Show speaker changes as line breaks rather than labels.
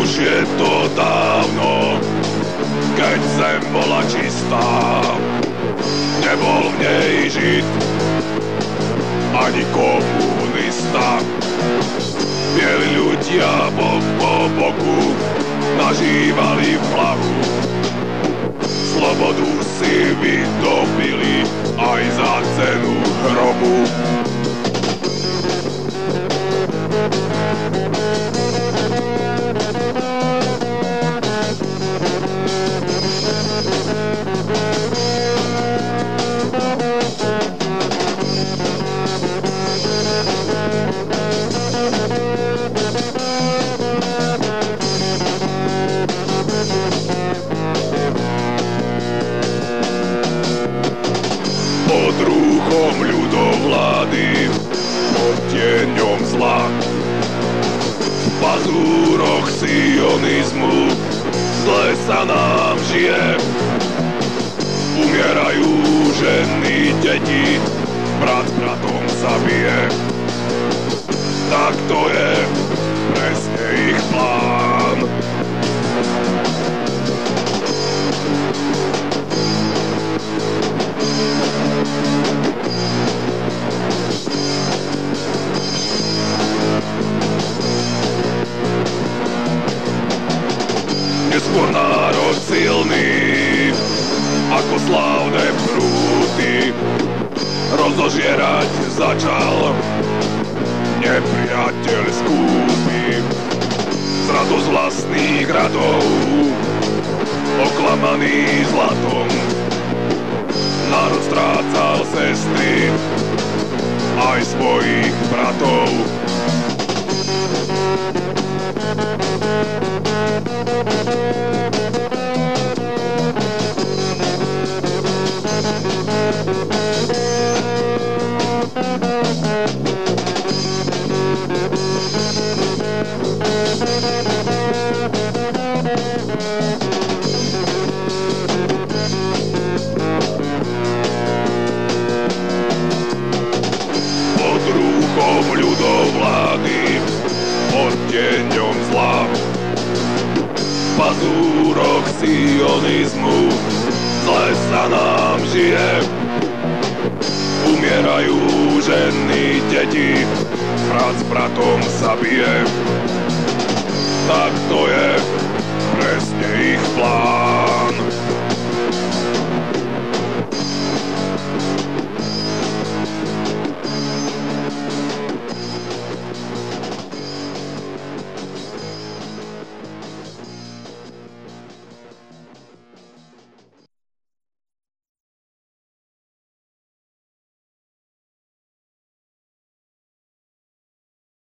už je to dávno, keď zem bola čistá, nebol v nej žid, ani komunista. Bieli ľudia bok po boku nažívali v hlavu, slobodu si vydobili aj za cenu hrobu. Sa nám žije. Umierajú ženy, deti, brat Neskôr národ silný, ako slávne prúty, rozožierať začal nepriateľ skúpi. Z radosť vlastných radov, oklamaný zlatom, národ strácal sestry, aj svojich bratov. V pazúroch sionizmu zle sa nám žije. Umierajú ženy, deti, brat s bratom sa bije. Tak to.